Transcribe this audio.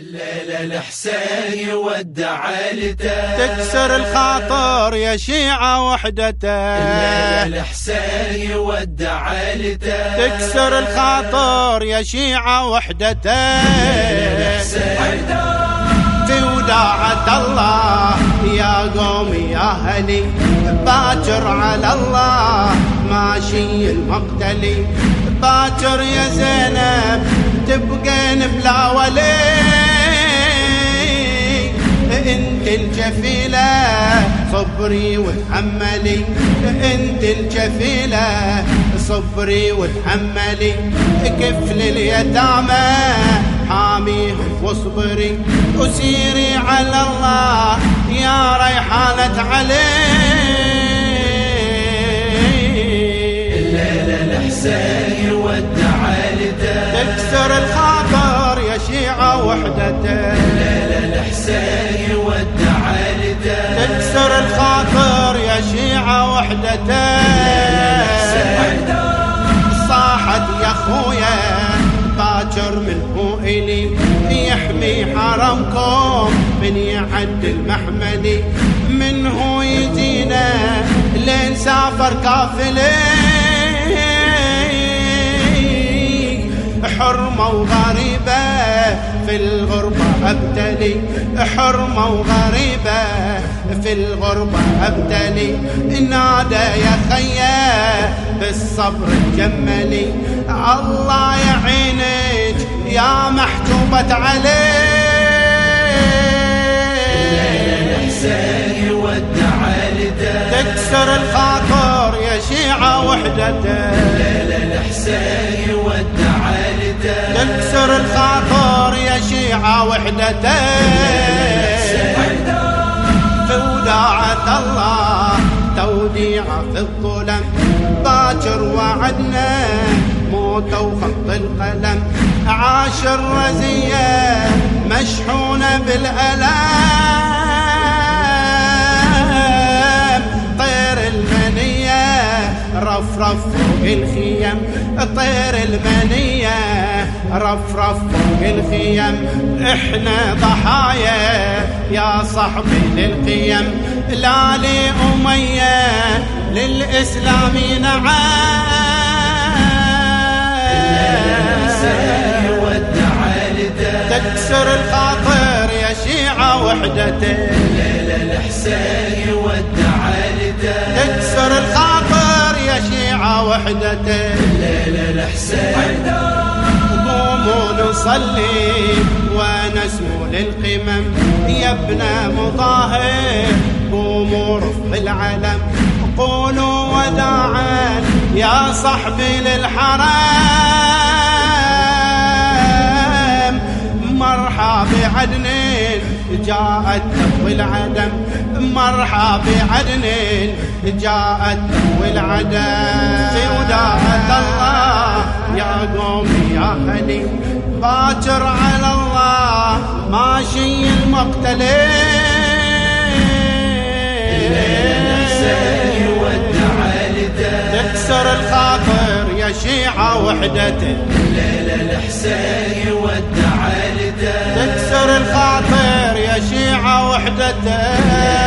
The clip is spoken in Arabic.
الليلة الحسين يودع عيلته تكسر الخاطر يا شيعة وحدته. الليلة الحسين يودع عيلته تكسر الخاطر يا شيعة وحدته. في وداعة الله يا قوم يا أهلي باكر على الله ماشي المقتلي. باكر يا زينب تبقين الجفيلة صبري وتحملي. انت الجفيلة صبري وتحملي. كفل اليتامى حاميهم واصبري. وسيري على الله يا ريحانة علي الليلة الحسين يودع عيلته تكسر الخاطر يا شيعة وحدته صاحت يا خويا باكر من هو إلي يحمي حرمكم من يعد المحمدي من هو يجينا لين سافر كافلين حرمة وغريبة في الغربة أبتلي حرمة وغريبة في الغربة أبتلي. نادى يا خيا بالصبر تجملي الله يعينك يا محجوبة عيلته تكسر الخاطر يا شيعة وحدته الليلة الحسين يودع وحدته في وداعة الله توديعة في الظلم. باكر وعدنا موت وخط القلم. عاش الرزية مشحونة بالألام طير المنية رفرف فوق الخيم. طير المنية رفرف فوق الخيم. إحنا ضحايا يا صاحبي للقيم لا لي أمية للإسلام نعم تكسر الخاطر يا شيعة وحدته الليلة الحسين عيلته تكسر الخاطر يا شيعة وحدته الليلة الحسين. نصلي ونسمو للقمم. يا ابن مطهر قوموا رفع العلم قولوا وداعا يا صحبي للحرم مرحى بعدنين جاءت تقوي العدم. مرحى بعدنين جاءت في وداعة الله يا قوم يا أهلي. باكر على الله ماشي المقتلين. تكسر الخاطر يا شيعة وحدته. الليلة الحسين عيلته تكسر الخاطر يا شيعة وحدته.